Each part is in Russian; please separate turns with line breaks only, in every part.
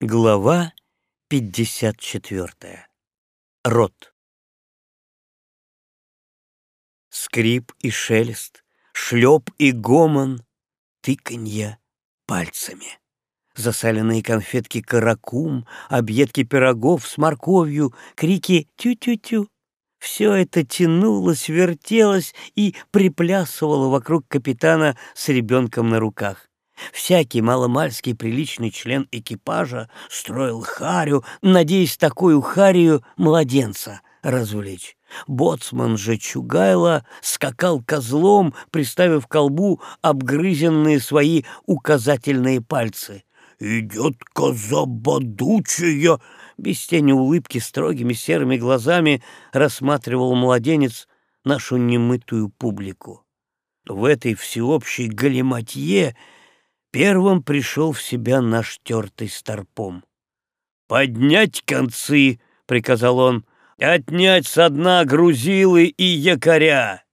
Глава 54. Рот. Скрип и шелест, шлеп и гомон, тыканье пальцами. Засаленные конфетки каракум, объедки пирогов с морковью, крики «тю-тю-тю». Все это тянулось, вертелось и приплясывало вокруг капитана с ребенком на руках. Всякий маломальский приличный член экипажа строил харю, надеясь такую харию младенца развлечь. Боцман же Чугайло скакал козлом, приставив колбу обгрызенные свои указательные пальцы. «Идет коза бодучая!» Без тени улыбки строгими серыми глазами рассматривал младенец нашу немытую публику. В этой всеобщей галиматье Первым пришел в себя наш тертый старпом. «Поднять концы!» — приказал он. «Отнять со дна грузилы и якоря!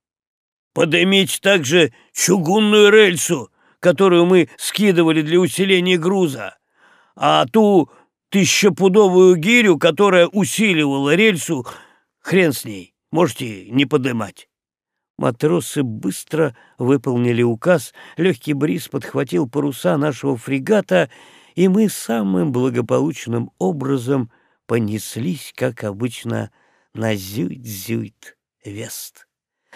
Подымить также чугунную рельсу, которую мы скидывали для усиления груза, а ту тысячепудовую гирю, которая усиливала рельсу, хрен с ней, можете не подымать». Матросы быстро выполнили указ, легкий бриз подхватил паруса нашего фрегата, и мы самым благополучным образом понеслись, как обычно, на Зюйт-Зюйт-Вест.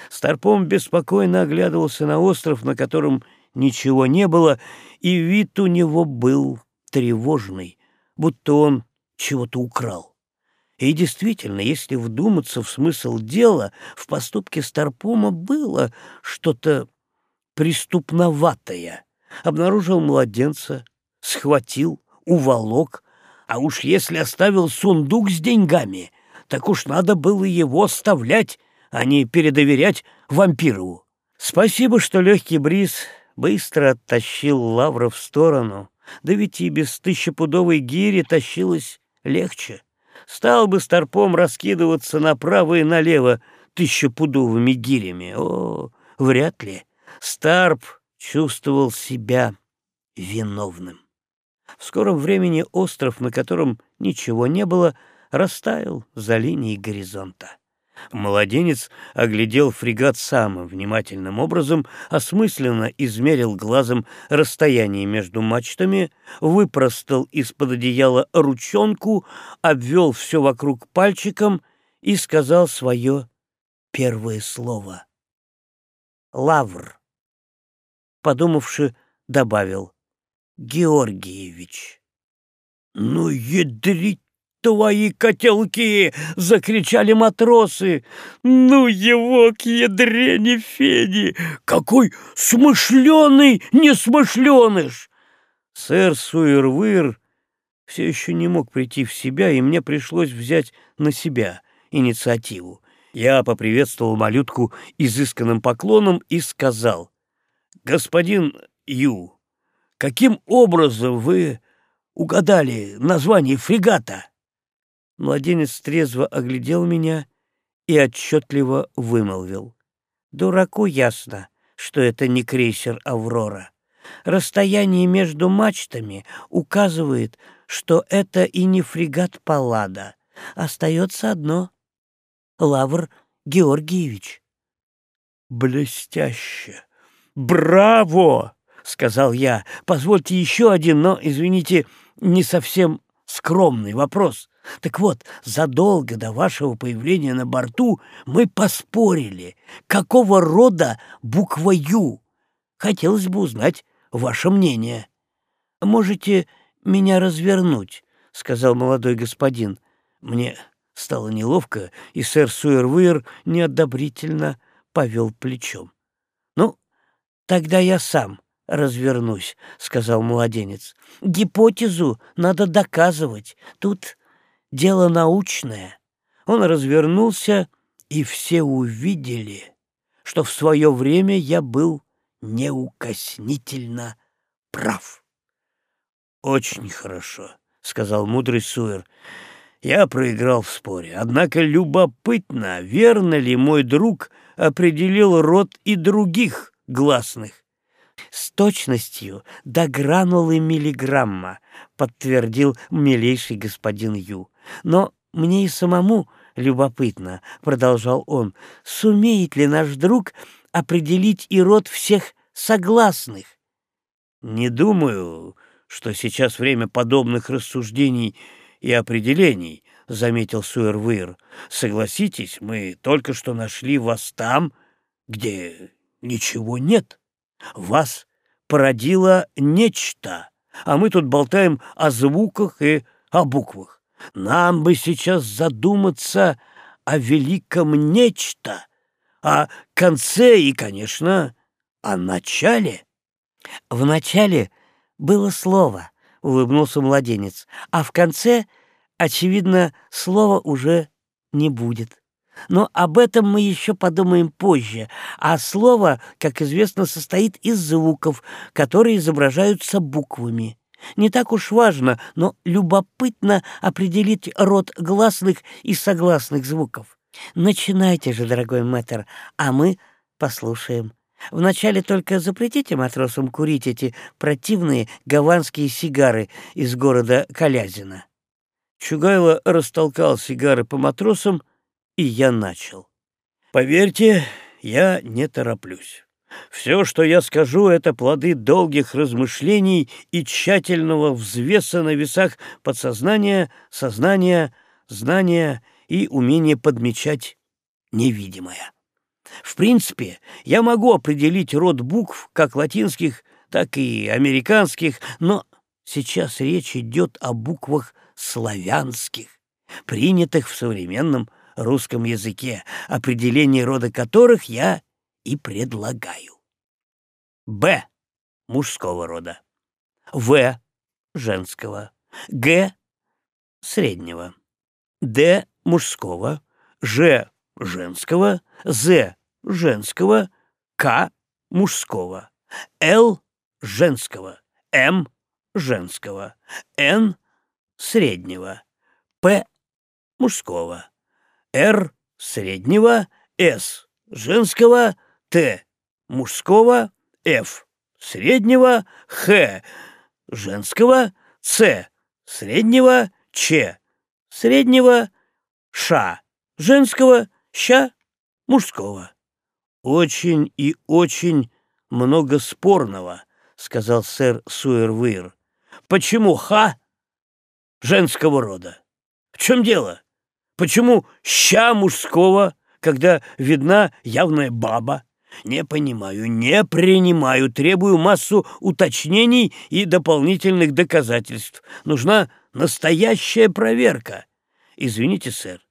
Старпом беспокойно оглядывался на остров, на котором ничего не было, и вид у него был тревожный, будто он чего-то украл. И действительно, если вдуматься в смысл дела, в поступке Старпома было что-то преступноватое. Обнаружил младенца, схватил, уволок, а уж если оставил сундук с деньгами, так уж надо было его оставлять, а не передоверять вампиру. Спасибо, что легкий бриз быстро оттащил Лавра в сторону, да ведь и без тысячепудовой гири тащилось легче стал бы старпом раскидываться направо и налево тысячепудовыми гирями. О, вряд ли. Старп чувствовал себя виновным. В скором времени остров, на котором ничего не было, растаял за линией горизонта. Младенец оглядел фрегат самым внимательным образом, осмысленно измерил глазом расстояние между мачтами, выпростал из-под одеяла ручонку, обвел все вокруг пальчиком и сказал свое первое слово. «Лавр». Подумавши, добавил «Георгиевич». «Ну, ядрить «Твои котелки!» — закричали матросы. «Ну его к ядрене Феди! Какой смышленый несмышленыш!» Сэр Суэрвыр все еще не мог прийти в себя, и мне пришлось взять на себя инициативу. Я поприветствовал малютку изысканным поклоном и сказал, «Господин Ю, каким образом вы угадали название фрегата?» Младенец трезво оглядел меня и отчетливо вымолвил. Дураку ясно, что это не крейсер «Аврора». Расстояние между мачтами указывает, что это и не фрегат «Паллада». Остается одно — Лавр Георгиевич. «Блестяще! Браво!» — сказал я. «Позвольте еще один, но, извините, не совсем скромный вопрос. Так вот, задолго до вашего появления на борту мы поспорили, какого рода буква «Ю». Хотелось бы узнать ваше мнение. «Можете меня развернуть», — сказал молодой господин. Мне стало неловко, и сэр Суэрвир неодобрительно повел плечом. «Ну, тогда я сам развернусь», — сказал младенец. «Гипотезу надо доказывать. Тут дело научное. Он развернулся, и все увидели, что в свое время я был неукоснительно прав. «Очень хорошо», — сказал мудрый Суэр. «Я проиграл в споре. Однако любопытно, верно ли мой друг определил род и других гласных. с точностью до гранулы миллиграмма, подтвердил милейший господин Ю. Но мне и самому любопытно, продолжал он, сумеет ли наш друг определить и род всех согласных?
Не думаю, что сейчас время подобных рассуждений и определений, заметил Суэрвейр. Согласитесь, мы только что нашли вас там, где ничего нет. Вас породило нечто, а мы тут болтаем о звуках и о буквах. Нам бы сейчас задуматься о великом нечто, о конце и, конечно, о начале.
В начале было слово, улыбнулся младенец, а в конце, очевидно, слова уже не будет. Но об этом мы еще подумаем позже, а слово, как известно, состоит из звуков, которые изображаются буквами. Не так уж важно, но любопытно определить род гласных и согласных звуков. Начинайте же, дорогой мэтр, а мы послушаем. Вначале только запретите матросам курить эти противные гаванские сигары из города Калязина.
Чугайло растолкал сигары по матросам, и я начал. Поверьте, я не тороплюсь. Все, что я скажу, это плоды долгих размышлений и тщательного взвеса на весах подсознания, сознания, знания и умения подмечать невидимое. В принципе, я могу определить род букв, как латинских, так и американских, но сейчас речь идет о буквах славянских, принятых в современном русском языке, определение рода которых я и предлагаю. Б — мужского рода, В — женского, Г — среднего, Д — мужского, Ж — женского, З — женского, К — мужского, Л — женского, М — женского, Н — среднего, П — мужского, Р — среднего, С — женского, Т — мужского, Ф — среднего, Х — женского, С — среднего, Ч — среднего, Ш — женского, Щ — мужского. «Очень и очень много спорного», — сказал сэр Суэрвир. «Почему Х женского рода? В чем дело? Почему ща мужского, когда видна явная баба? Не понимаю, не принимаю, требую массу уточнений и дополнительных доказательств. Нужна настоящая проверка. Извините, сэр,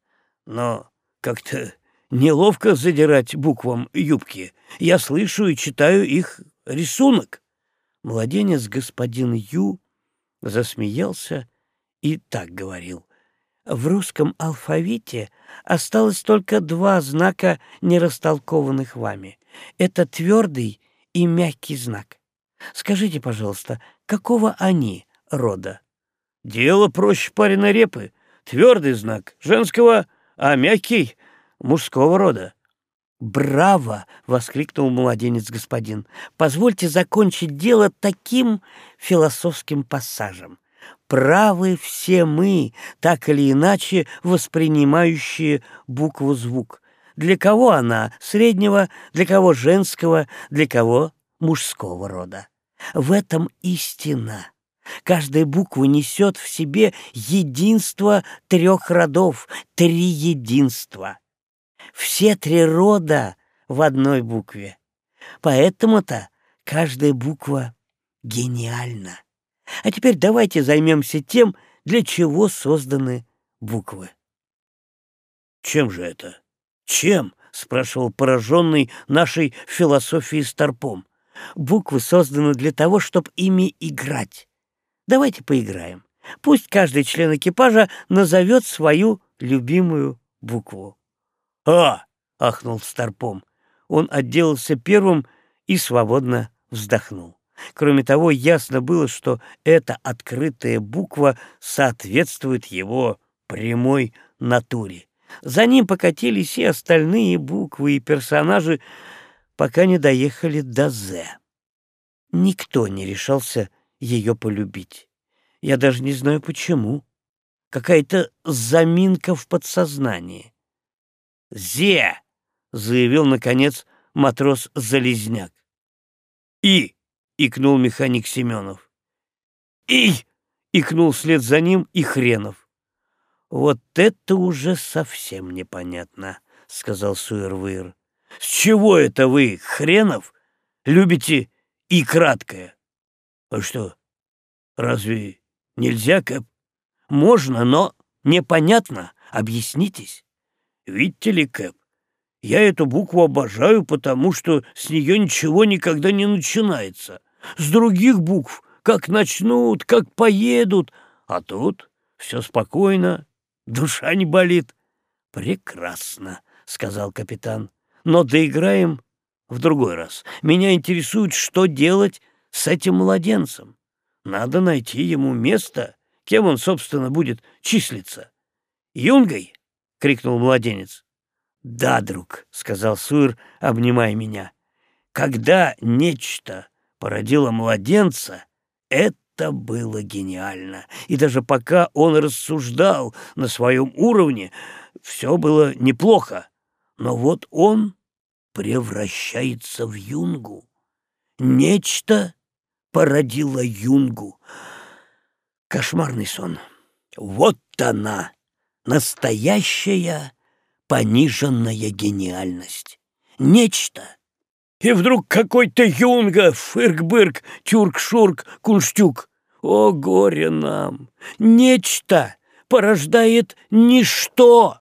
но как-то неловко задирать буквам юбки. Я слышу и читаю их рисунок. Младенец господин Ю засмеялся и так говорил. В русском алфавите осталось только два знака, не растолкованных вами. Это твердый и мягкий знак. Скажите, пожалуйста, какого они рода? Дело проще пареной репы. Твердый знак женского, а мягкий — мужского рода. «Браво!» — воскликнул младенец господин. «Позвольте закончить дело таким философским пассажем правы все мы, так или иначе воспринимающие букву звук. Для кого она среднего, для кого женского, для кого мужского рода. В этом истина. Каждая буква несет в себе единство трех родов, три единства. Все три рода в одной букве. Поэтому-то каждая буква гениальна. А теперь давайте займемся тем, для чего созданы буквы. «Чем же это? Чем?» — спрашивал пораженный нашей философией Старпом. «Буквы созданы для того, чтобы ими играть. Давайте поиграем. Пусть каждый член экипажа назовет свою любимую букву». «А!» — ахнул Старпом. Он отделался первым и свободно вздохнул. Кроме того, ясно было, что эта открытая буква соответствует его прямой натуре. За ним покатились и остальные буквы, и персонажи, пока не доехали до «З».
Никто не решался ее полюбить. Я даже не знаю почему. Какая-то заминка в подсознании. «Зе!» — заявил, наконец, матрос-залезняк. «И!» — икнул механик Семенов. «И!» — икнул вслед за ним и Хренов. «Вот это уже совсем непонятно», — сказал Суэрвыр. «С чего это вы, Хренов, любите и краткое?» «А что, разве нельзя, Кэп?» «Можно, но непонятно. Объяснитесь». «Видите ли, Кэп, я эту букву обожаю, потому что с нее ничего никогда не начинается. С других букв как начнут, как поедут, а тут все спокойно, душа не болит. Прекрасно, сказал капитан. Но доиграем в другой раз. Меня интересует, что делать с этим младенцем. Надо найти ему место, кем он, собственно, будет числиться. Юнгой? крикнул младенец. Да, друг, сказал Сур, обнимая меня. Когда нечто породило младенца, это было гениально. И даже пока он рассуждал на своем уровне, все было неплохо. Но вот он превращается в юнгу. Нечто породило юнгу. Кошмарный сон. Вот она, настоящая пониженная гениальность. Нечто, и вдруг какой-то юнга, фырк-бырк, тюрк-шурк, кунштюк. О, горе нам! Нечто порождает ничто.